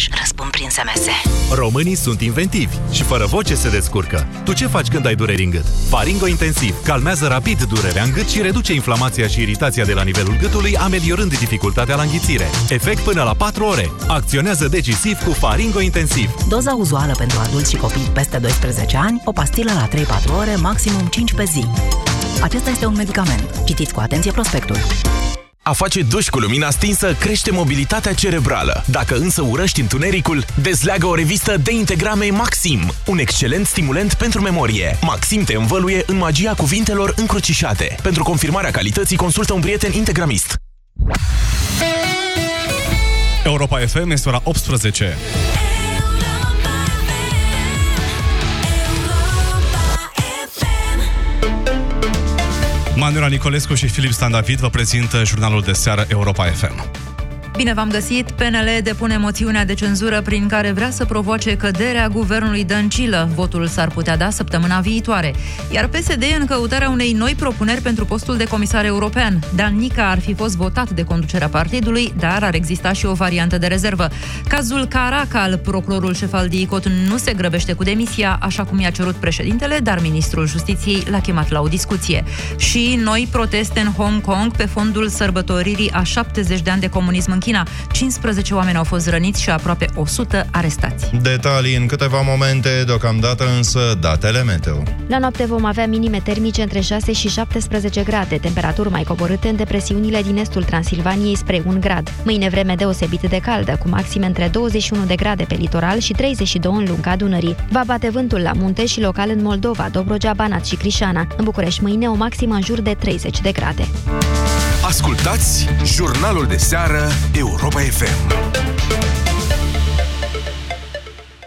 mesaj, răspund prin SMS. Românii sunt inventivi și fără voce se descurcă. Tu ce faci când ai dureri în gât? Faringo Intensiv calmează rapid durerea în gât și reduce inflamația și iritația de la nivelul gâtului, ameliorând dificultatea la înghițire. Efect până la 4 ore. Acționează decisiv cu Faringo Intensiv. Doza uzuală pentru adulți și copii peste 12 ani, o pastilă la 3-4 ore, maximum 5 pe zi. Acesta este un medicament. Citiți cu atenție prospectul. A face duș cu lumina stinsă crește mobilitatea cerebrală. Dacă însă urăști întunericul, dezleagă o revistă de integrame Maxim, un excelent stimulant pentru memorie. Maxim te învăluie în magia cuvintelor încrucișate. Pentru confirmarea calității, consultă un prieten integramist. Europa FM este ora 18. Manuela Nicolescu și Filip Stan David vă prezintă jurnalul de seară Europa FM. Bine v-am găsit! PNL depune moțiunea de cenzură prin care vrea să provoace căderea guvernului Dăncilă. Votul s-ar putea da săptămâna viitoare. Iar PSD în căutarea unei noi propuneri pentru postul de comisar european. Dan Nica ar fi fost votat de conducerea partidului, dar ar exista și o variantă de rezervă. Cazul Caracal, procurorul șef al DICOT, nu se grăbește cu demisia, așa cum i-a cerut președintele, dar ministrul justiției l-a chemat la o discuție. Și noi proteste în Hong Kong pe fondul sărbătoririi a 70 de ani de comunism în China. 15 oameni au fost răniți și aproape 100 arestați. Detalii în câteva momente, deocamdată însă datele meteo. La noapte vom avea minime termice între 6 și 17 grade, temperaturi mai coborâte în depresiunile din estul Transilvaniei spre 1 grad. Mâine vreme deosebit de caldă, cu maxime între 21 de grade pe litoral și 32 în lunga Dunării. Va bate vântul la munte și local în Moldova, Dobrogea, Banat și Crișana. În București mâine o maximă în jur de 30 de grade. Ascultați jurnalul de seară Europa FM.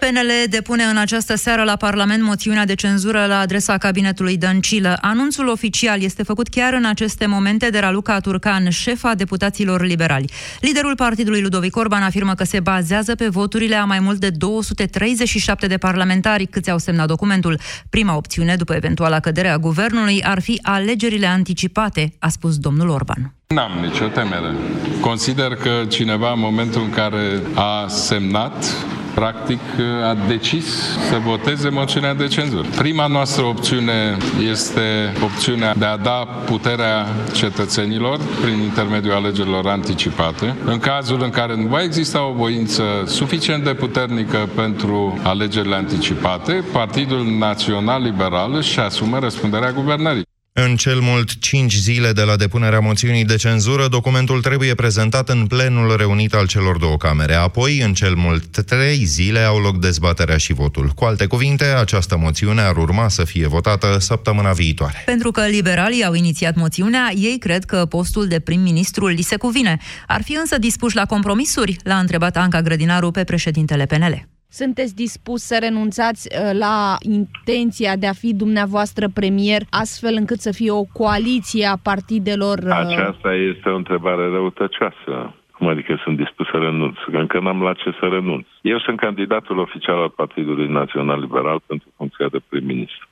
PNL depune în această seară la Parlament moțiunea de cenzură la adresa cabinetului Dăncilă. Anunțul oficial este făcut chiar în aceste momente de Raluca Turcan, șefa deputaților liberali. Liderul partidului Ludovic Orban afirmă că se bazează pe voturile a mai mult de 237 de parlamentari câți au semnat documentul. Prima opțiune, după eventuala cădere a guvernului, ar fi alegerile anticipate, a spus domnul Orban. N-am nicio temere. Consider că cineva în momentul în care a semnat practic a decis să voteze moțiunea de cenzură. Prima noastră opțiune este opțiunea de a da puterea cetățenilor prin intermediul alegerilor anticipate. În cazul în care nu va exista o voință suficient de puternică pentru alegerile anticipate, Partidul Național Liberal își asumă răspunderea guvernării. În cel mult 5 zile de la depunerea moțiunii de cenzură, documentul trebuie prezentat în plenul reunit al celor două camere. Apoi, în cel mult 3 zile, au loc dezbaterea și votul. Cu alte cuvinte, această moțiune ar urma să fie votată săptămâna viitoare. Pentru că liberalii au inițiat moțiunea, ei cred că postul de prim-ministru li se cuvine. Ar fi însă dispuși la compromisuri? L-a întrebat Anca Grădinaru pe președintele PNL. Sunteți dispus să renunțați uh, la intenția de a fi dumneavoastră premier, astfel încât să fie o coaliție a partidelor? Uh, Aceasta este o întrebare răutăcioasă. Cum adică sunt dispus să renunț? Că încă n-am la ce să renunț. Eu sunt candidatul oficial al Partidului Național Liberal pentru funcția de prim-ministru.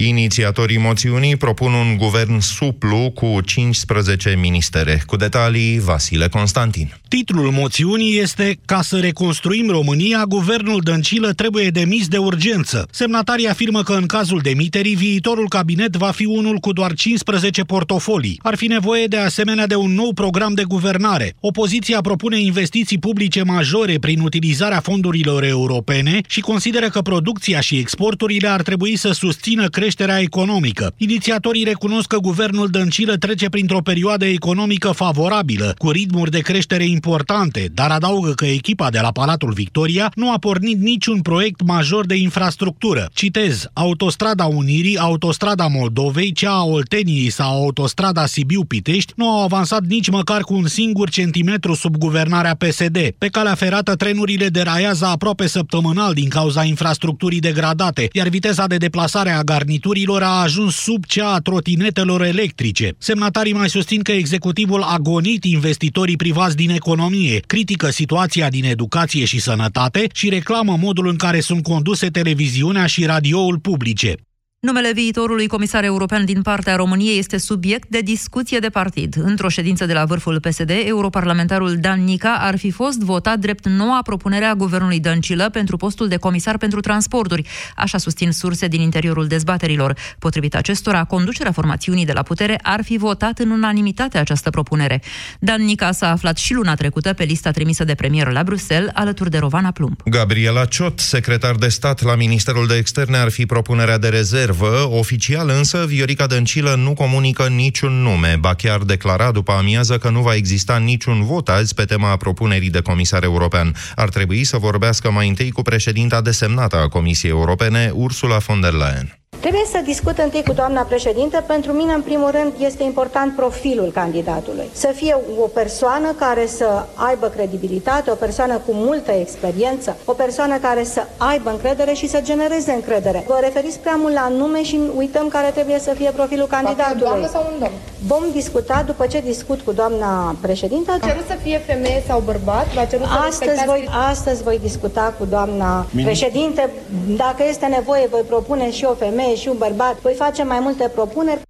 Inițiatorii moțiunii propun un guvern suplu cu 15 ministere. Cu detalii, Vasile Constantin. Titlul moțiunii este Ca să reconstruim România, guvernul Dăncilă trebuie demis de urgență. Semnatarii afirmă că în cazul demiterii, viitorul cabinet va fi unul cu doar 15 portofolii. Ar fi nevoie de asemenea de un nou program de guvernare. Opoziția propune investiții publice majore prin utilizarea fondurilor europene și consideră că producția și exporturile ar trebui să susțină creșterea creșterea economică. Inițiatorii recunosc că guvernul Dăncilă trece printr-o perioadă economică favorabilă, cu ritmuri de creștere importante, dar adaugă că echipa de la Palatul Victoria nu a pornit niciun proiect major de infrastructură. Citez, Autostrada Unirii, Autostrada Moldovei, cea a Olteniei sau Autostrada Sibiu-Pitești nu au avansat nici măcar cu un singur centimetru sub guvernarea PSD. Pe calea ferată, trenurile deraiază aproape săptămânal din cauza infrastructurii degradate, iar viteza de deplasare a garniturilor garniturilor a ajuns sub cea a trotinetelor electrice. Semnatarii mai susțin că executivul a gonit investitorii privați din economie, critică situația din educație și sănătate și reclamă modul în care sunt conduse televiziunea și radioul publice. Numele viitorului comisar european din partea României este subiect de discuție de partid. Într-o ședință de la vârful PSD, europarlamentarul Dan Nica ar fi fost votat drept noua propunere a guvernului Dăncilă pentru postul de comisar pentru transporturi, așa susțin surse din interiorul dezbaterilor. Potrivit acestora, conducerea formațiunii de la putere ar fi votat în unanimitate această propunere. Dan Nica s-a aflat și luna trecută pe lista trimisă de premier la Bruxelles, alături de Rovana Plumb. Gabriela Ciot, secretar de stat la Ministerul de Externe, ar fi propunerea de rezervă rezervă, oficial însă Viorica Dăncilă nu comunică niciun nume, ba chiar declara după amiază că nu va exista niciun vot azi pe tema propunerii de comisar european. Ar trebui să vorbească mai întâi cu președinta desemnată a Comisiei Europene, Ursula von der Leyen. Trebuie să discut întâi cu doamna președintă. Pentru mine, în primul rând, este important profilul candidatului. Să fie o persoană care să aibă credibilitate, o persoană cu multă experiență, o persoană care să aibă încredere și să genereze încredere. Vă referiți prea mult la nume și uităm care trebuie să fie profilul candidatului. doamnă sau un domn? Vom discuta după ce discut cu doamna președintă. A cerut să fie femeie sau bărbat? Va cerut să astăzi, voi, astăzi voi discuta cu doamna președinte. Dacă este nevoie, voi propune și o femeie femeie și un bărbat, voi face mai multe propuneri.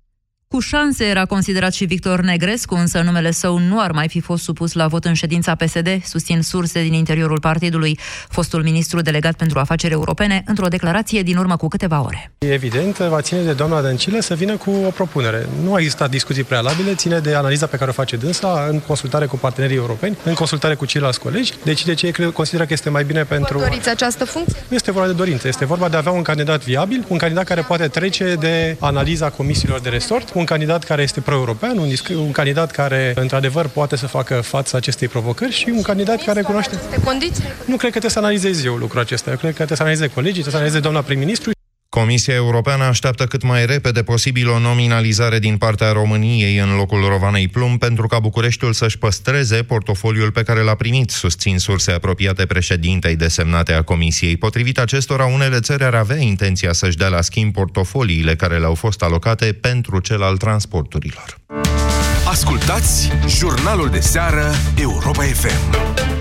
Cu șanse era considerat și Victor Negrescu, însă numele său nu ar mai fi fost supus la vot în ședința PSD, susțin surse din interiorul partidului. Fostul ministru delegat pentru afaceri europene, într-o declarație din urmă cu câteva ore. E evident, va ține de doamna Dăncilă să vină cu o propunere. Nu a existat discuții prealabile, ține de analiza pe care o face dânsa în consultare cu partenerii europeni, în consultare cu ceilalți colegi. Deci de ce consideră că este mai bine pentru... Vă doriți această funcție? Nu este vorba de dorință, este vorba de a avea un candidat viabil, un candidat care poate trece de analiza comisiilor de resort, un candidat care este pro-european, un, un candidat care, într-adevăr, poate să facă față acestei provocări și un candidat care cunoaște... Condiții? Nu cred că trebuie să analizez eu lucrul acesta. Eu cred că trebuie să analizeze colegii, trebuie să analizeze doamna prim-ministru. Comisia Europeană așteaptă cât mai repede posibil o nominalizare din partea României în locul Rovanei Plum pentru ca Bucureștiul să-și păstreze portofoliul pe care l-a primit, susțin surse apropiate președintei desemnate a Comisiei. Potrivit acestora, unele țări ar avea intenția să-și dea la schimb portofoliile care le-au fost alocate pentru cel al transporturilor. Ascultați jurnalul de seară Europa FM.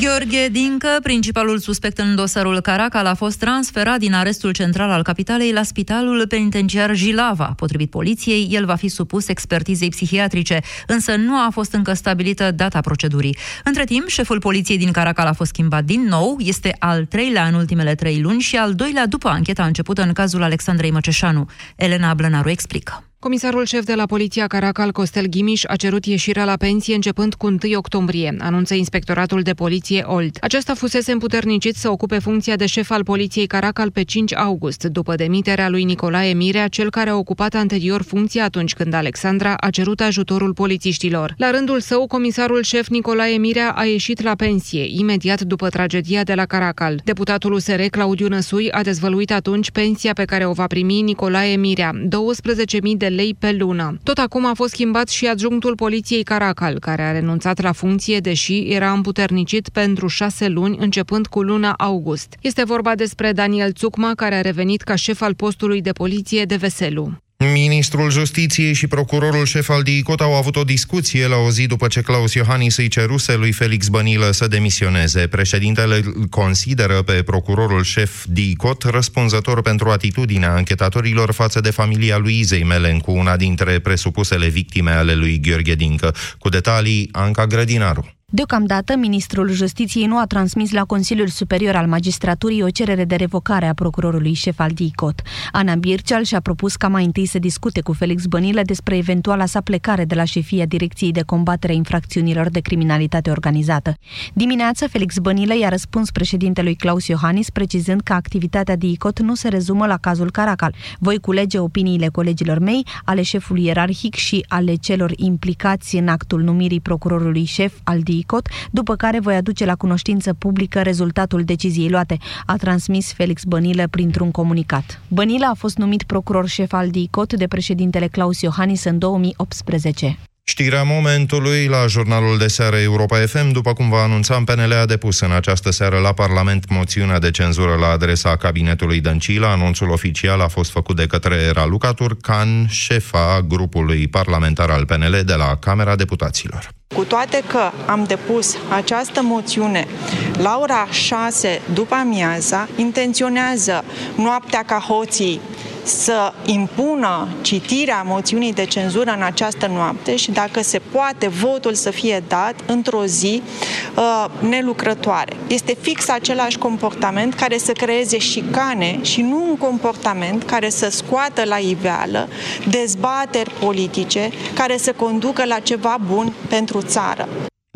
Gheorghe Dincă, principalul suspect în dosarul Caracal, a fost transferat din arestul central al capitalei la spitalul penitenciar Jilava. Potrivit poliției, el va fi supus expertizei psihiatrice, însă nu a fost încă stabilită data procedurii. Între timp, șeful poliției din Caracal a fost schimbat din nou, este al treilea în ultimele trei luni și al doilea după ancheta începută în cazul Alexandrei Măceșanu. Elena Blănaru explică. Comisarul șef de la Poliția Caracal, Costel Ghimiș, a cerut ieșirea la pensie începând cu 1 octombrie, anunță Inspectoratul de Poliție Old. Acesta fusese împuternicit să ocupe funcția de șef al Poliției Caracal pe 5 august, după demiterea lui Nicolae Mirea, cel care a ocupat anterior funcția atunci când Alexandra a cerut ajutorul polițiștilor. La rândul său, comisarul șef Nicolae Mirea a ieșit la pensie, imediat după tragedia de la Caracal. Deputatul USR, Claudiu Năsui, a dezvăluit atunci pensia pe care o va primi Nicolae Mirea, 12.000 de de lei pe lună. Tot acum a fost schimbat și adjunctul poliției Caracal, care a renunțat la funcție, deși era împuternicit pentru șase luni, începând cu luna august. Este vorba despre Daniel Țucma, care a revenit ca șef al postului de poliție de Veselu. Ministrul Justiției și procurorul șef al DICOT au avut o discuție la o zi după ce Claus Iohannis îi ceruse lui Felix Bănilă să demisioneze. Președintele îl consideră pe procurorul șef DICOT răspunzător pentru atitudinea anchetatorilor față de familia lui Izei Melencu, una dintre presupusele victime ale lui Gheorghe Dincă. Cu detalii, Anca Grădinaru. Deocamdată, ministrul Justiției nu a transmis la Consiliul Superior al Magistraturii o cerere de revocare a procurorului șef al DICOT. Ana Birceal și-a propus ca mai întâi să discute cu Felix Bănilă despre eventuala sa plecare de la șefia Direcției de Combatere a Infracțiunilor de Criminalitate Organizată. Dimineața, Felix Bănilă i-a răspuns președintelui Claus Iohannis, precizând că activitatea DICOT nu se rezumă la cazul Caracal. Voi culege opiniile colegilor mei, ale șefului ierarhic și ale celor implicați în actul numirii procurorului șef al DICOT DICOT, după care voi aduce la cunoștință publică rezultatul deciziei luate, a transmis Felix Bănilă printr-un comunicat. Bănilă a fost numit procuror șef al DICOT de președintele Claus Iohannis în 2018. Știrea momentului la jurnalul de seară Europa FM, după cum va anunța, PNL a depus în această seară la Parlament moțiunea de cenzură la adresa cabinetului Dăncilă. Anunțul oficial a fost făcut de către Raluca Turcan, șefa grupului parlamentar al PNL de la Camera Deputaților. Cu toate că am depus această moțiune la ora 6 după amiaza, intenționează noaptea ca hoții să impună citirea moțiunii de cenzură în această noapte și dacă se poate votul să fie dat într-o zi uh, nelucrătoare. Este fix același comportament care să creeze șicane și nu un comportament care să scoată la iveală dezbateri politice care să conducă la ceva bun pentru țară.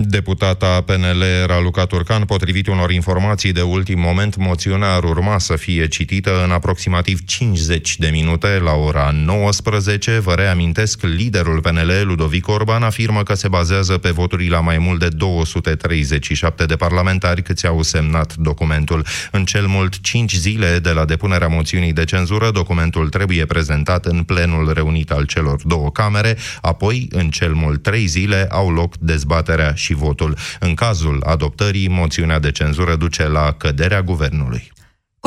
Deputata PNL Raluca Turcan, potrivit unor informații de ultim moment, moțiunea ar urma să fie citită în aproximativ 50 de minute la ora 19. Vă reamintesc, liderul PNL, Ludovic Orban, afirmă că se bazează pe voturi la mai mult de 237 de parlamentari câți au semnat documentul. În cel mult 5 zile de la depunerea moțiunii de cenzură, documentul trebuie prezentat în plenul reunit al celor două camere, apoi, în cel mult 3 zile, au loc dezbaterea și votul. În cazul adoptării, moțiunea de cenzură duce la căderea guvernului.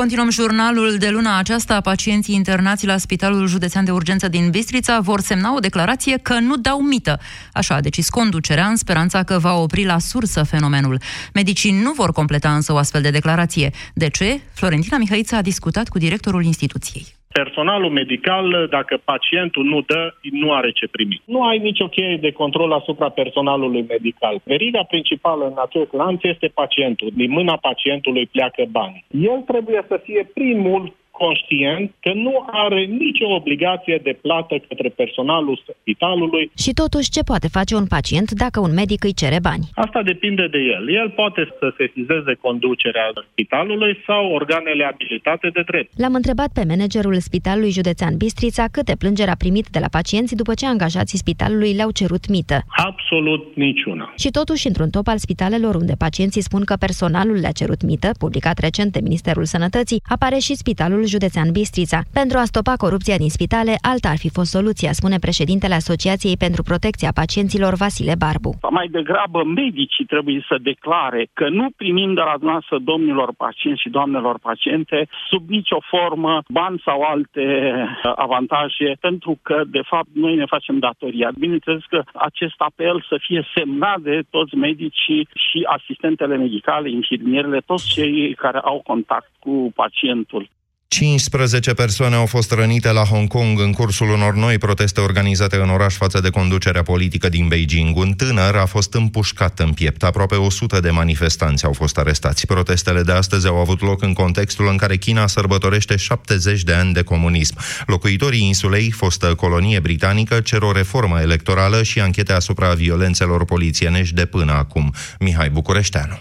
Continuăm jurnalul de luna aceasta. Pacienții internați la Spitalul Județean de Urgență din Bistrița vor semna o declarație că nu dau mită. Așa a decis conducerea în speranța că va opri la sursă fenomenul. Medicii nu vor completa însă o astfel de declarație. De ce? Florentina Mihăiță a discutat cu directorul instituției personalul medical, dacă pacientul nu dă, nu are ce primi. Nu ai nicio cheie de control asupra personalului medical. Veriga principală în acest lanț este pacientul. Din mâna pacientului pleacă bani. El trebuie să fie primul conștient că nu are nicio obligație de plată către personalul spitalului. Și totuși, ce poate face un pacient dacă un medic îi cere bani? Asta depinde de el. El poate să sesizeze conducerea spitalului sau organele abilitate de drept. L-am întrebat pe managerul Spitalului Județean Bistrița câte plângeri a primit de la pacienți după ce angajații spitalului le-au cerut mită. Absolut niciuna. Și totuși, într-un top al spitalelor unde pacienții spun că personalul le-a cerut mită, publicat recent de Ministerul Sănătății, apare și Spitalul Județean Bistrița. Pentru a stopa corupția din spitale, alta ar fi fost soluția, spune președintele Asociației pentru Protecția Pacienților Vasile Barbu. Mai degrabă medicii trebuie să declare că nu primim de la dumneavoastră domnilor pacienți și doamnelor paciente sub nicio formă bani sau alte uh, avantaje, pentru că, de fapt, noi ne facem datoria. Bineînțeles că acest apel să fie semnat de toți medicii și asistentele medicale, infirmierele, toți cei care au contact cu pacientul. 15 persoane au fost rănite la Hong Kong în cursul unor noi proteste organizate în oraș față de conducerea politică din Beijing. Un tânăr a fost împușcat în piept. Aproape 100 de manifestanți au fost arestați. Protestele de astăzi au avut loc în contextul în care China sărbătorește 70 de ani de comunism. Locuitorii insulei, fostă colonie britanică, cer o reformă electorală și anchete asupra violențelor polițienești de până acum. Mihai Bucureșteanu.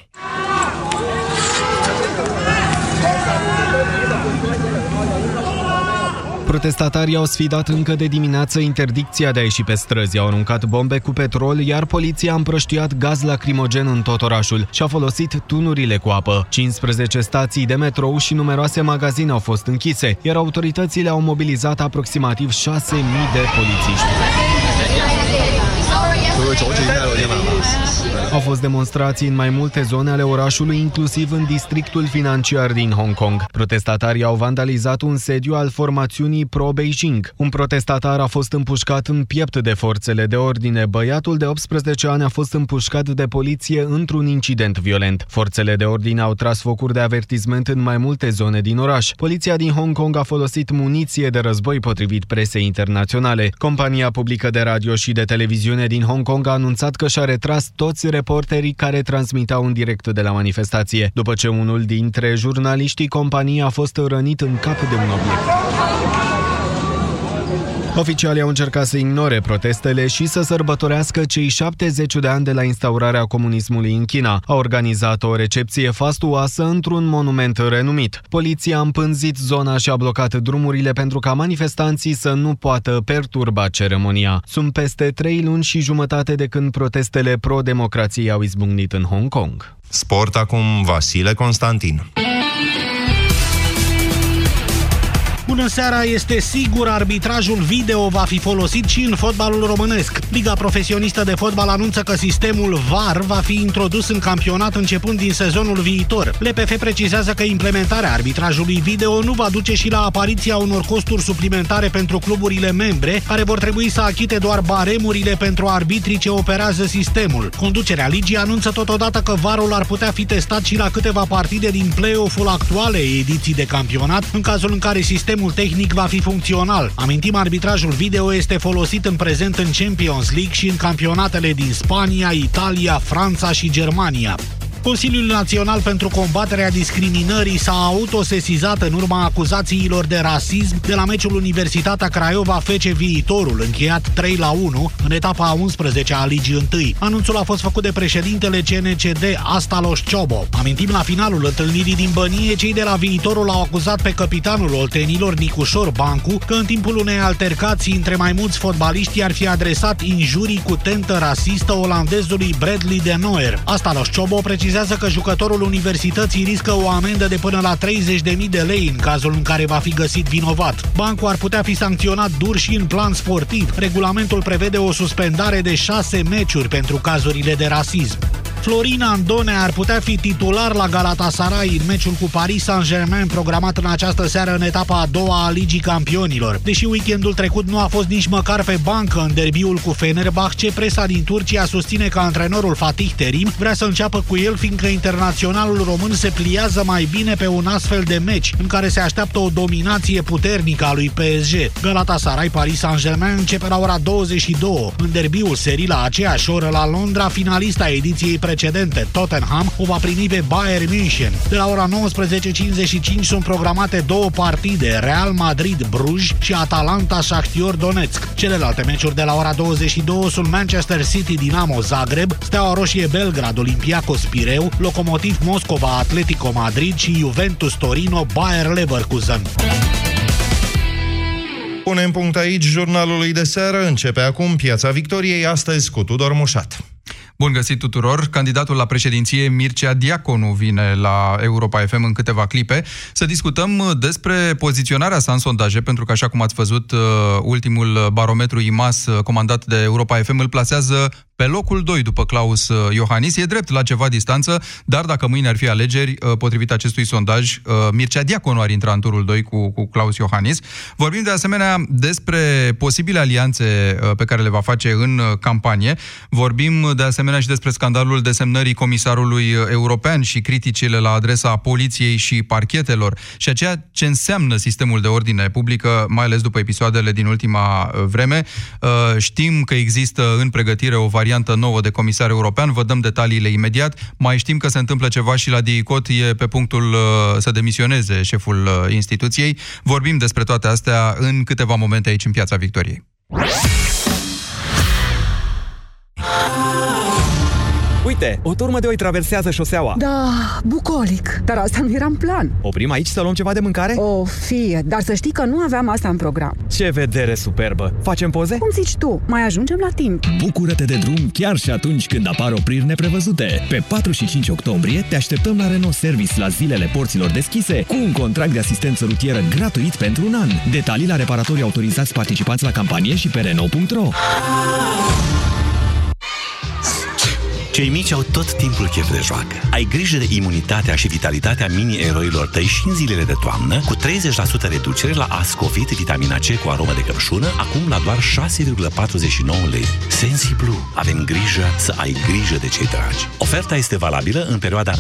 Protestatarii au sfidat încă de dimineață interdicția de a ieși pe străzi, au aruncat bombe cu petrol, iar poliția a împrăștiat gaz lacrimogen în tot orașul și a folosit tunurile cu apă. 15 stații de metrou și numeroase magazine au fost închise, iar autoritățile au mobilizat aproximativ 6.000 de polițiști. Au fost demonstrații în mai multe zone ale orașului, inclusiv în districtul financiar din Hong Kong. Protestatarii au vandalizat un sediu al formațiunii pro-Beijing. Un protestatar a fost împușcat în piept de forțele de ordine. Băiatul de 18 ani a fost împușcat de poliție într-un incident violent. Forțele de ordine au tras focuri de avertizment în mai multe zone din oraș. Poliția din Hong Kong a folosit muniție de război potrivit presei internaționale. Compania publică de radio și de televiziune din Hong Kong a anunțat că și-a retras toți reporterii care transmitau în direct de la manifestație, după ce unul dintre jurnaliștii companiei a fost rănit în cap de un obiect. Oficialii au încercat să ignore protestele și să sărbătorească cei 70 de ani de la instaurarea comunismului în China. A organizat o recepție fastuoasă într-un monument renumit. Poliția a împânzit zona și a blocat drumurile pentru ca manifestanții să nu poată perturba ceremonia. Sunt peste trei luni și jumătate de când protestele pro-democrație au izbucnit în Hong Kong. Sport acum Vasile Constantin. Bună seara, este sigur arbitrajul video va fi folosit și în fotbalul românesc. Liga profesionistă de fotbal anunță că sistemul VAR va fi introdus în campionat începând din sezonul viitor. LPF precizează că implementarea arbitrajului video nu va duce și la apariția unor costuri suplimentare pentru cluburile membre, care vor trebui să achite doar baremurile pentru arbitrii ce operează sistemul. Conducerea ligii anunță totodată că varul ar putea fi testat și la câteva partide din play-off-ul actualei ediții de campionat, în cazul în care sistemul tehnic va fi funcțional. Amintim, arbitrajul video este folosit în prezent în Champions League și în campionatele din Spania, Italia, Franța și Germania. Consiliul Național pentru Combaterea Discriminării s-a autosesizat în urma acuzațiilor de rasism de la meciul Universitatea Craiova Fece Viitorul, încheiat 3 la 1 în etapa a 11 a Ligii 1. Anunțul a fost făcut de președintele CNCD Astalos Ciobo. Amintim la finalul întâlnirii din Bănie, cei de la Viitorul au acuzat pe capitanul oltenilor Nicușor Bancu că în timpul unei altercații între mai mulți fotbaliști ar fi adresat injurii cu tentă rasistă olandezului Bradley de Noer. Astalos Ciobo precizează precizează că jucătorul universității riscă o amendă de până la 30.000 de lei în cazul în care va fi găsit vinovat. Bancul ar putea fi sancționat dur și în plan sportiv. Regulamentul prevede o suspendare de șase meciuri pentru cazurile de rasism. Florin Andone ar putea fi titular la Galatasaray în meciul cu Paris Saint-Germain programat în această seară în etapa a doua a Ligii Campionilor. Deși weekendul trecut nu a fost nici măcar pe bancă în derbiul cu Fenerbahce, presa din Turcia susține că antrenorul Fatih Terim vrea să înceapă cu el fiindcă internaționalul român se pliază mai bine pe un astfel de meci în care se așteaptă o dominație puternică a lui PSG. Galatasaray Paris Saint-Germain începe la ora 22 în derbiul serii la aceeași oră la Londra, finalista ediției pre precedente, Tottenham o va primi pe Bayern München. De la ora 19.55 sunt programate două partide, Real Madrid-Bruj și Atalanta-Shakhtyor Donetsk. Celelalte meciuri de la ora 22 sunt Manchester City Dinamo Zagreb, Steaua Roșie Belgrad Olympiacos Pireu, Locomotiv Moscova Atletico Madrid și Juventus Torino Bayer Leverkusen. Punem punct aici jurnalului de seară. Începe acum Piața Victoriei, astăzi cu Tudor Mușat. Bun găsit tuturor! Candidatul la președinție Mircea Diaconu vine la Europa FM în câteva clipe să discutăm despre poziționarea sa în sondaje, pentru că, așa cum ați văzut, uh, ultimul barometru IMAS uh, comandat de Europa FM îl plasează pe locul 2 după Claus uh, Iohannis. E drept la ceva distanță, dar dacă mâine ar fi alegeri, potrivit acestui sondaj, Mircea Diaconu ar intra în turul 2 cu, cu Claus Iohannis. Vorbim de asemenea despre posibile alianțe pe care le va face în campanie. Vorbim de asemenea asemenea și despre scandalul desemnării comisarului european și criticile la adresa poliției și parchetelor și a ceea ce înseamnă sistemul de ordine publică, mai ales după episoadele din ultima uh, vreme. Uh, știm că există în pregătire o variantă nouă de comisar european, vă dăm detaliile imediat. Mai știm că se întâmplă ceva și la DICOT, e pe punctul uh, să demisioneze șeful instituției. Vorbim despre toate astea în câteva momente aici în Piața Victoriei. Uite, o turmă de oi traversează șoseaua. Da, bucolic. Dar asta nu era în plan. Oprim aici să luăm ceva de mâncare? O, fie, dar să știi că nu aveam asta în program. Ce vedere superbă! Facem poze? Cum zici tu, mai ajungem la timp. Bucură-te de drum chiar și atunci când apar opriri neprevăzute. Pe 4 și 5 octombrie te așteptăm la Renault Service la zilele porților deschise cu un contract de asistență rutieră gratuit pentru un an. Detalii la reparatorii autorizați participanți la campanie și pe Renault.ro. Cei mici au tot timpul chef de joacă. Ai grijă de imunitatea și vitalitatea mini-eroilor tăi și în zilele de toamnă, cu 30% reducere la Ascovit vitamina C cu aromă de căpșună, acum la doar 6,49 lei. Sensiblu, avem grijă să ai grijă de cei dragi. Oferta este valabilă în perioada 1-31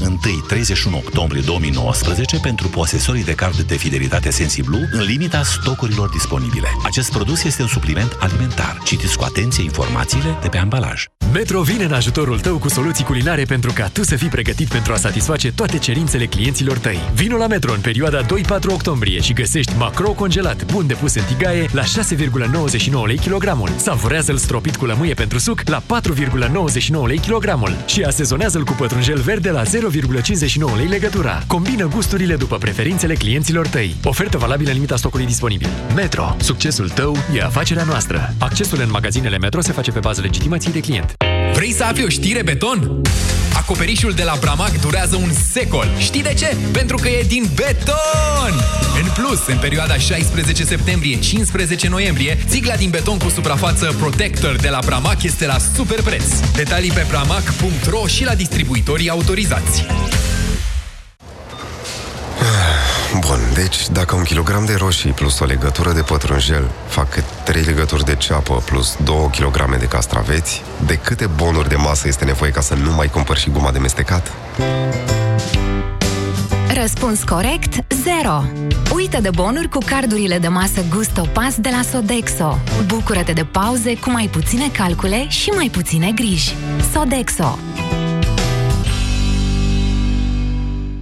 octombrie 2019 pentru posesorii de card de fidelitate Sensiblu în limita stocurilor disponibile. Acest produs este un supliment alimentar. Citiți cu atenție informațiile de pe ambalaj. Metro vine în ajutorul tău cu soluții culinare pentru ca tu să fii pregătit pentru a satisface toate cerințele clienților tăi. Vino la Metro în perioada 2-4 octombrie și găsești macro congelat bun de pus în tigaie la 6,99 lei kilogramul. Savurează-l stropit cu lămâie pentru suc la 4,99 lei kilogramul și asezonează-l cu pătrunjel verde la 0,59 lei legătura. Combină gusturile după preferințele clienților tăi. Ofertă valabilă în limita stocului disponibil. Metro. Succesul tău e afacerea noastră. Accesul în magazinele Metro se face pe bază legitimației de client. Vrei să afli o știre beton? Acoperișul de la Bramac durează un secol. Știi de ce? Pentru că e din beton! În plus, în perioada 16 septembrie-15 noiembrie, țigla din beton cu suprafață Protector de la Bramac este la super preț. Detalii pe bramac.ro și la distribuitorii autorizați. Bun, deci dacă un kilogram de roșii plus o legătură de pătrunjel fac cât 3 legături de ceapă plus 2 kg de castraveți, de câte bonuri de masă este nevoie ca să nu mai cumpăr și guma de mestecat? Răspuns corect, 0. Uită de bonuri cu cardurile de masă Gusto Pass de la Sodexo. Bucură-te de pauze cu mai puține calcule și mai puține griji. Sodexo.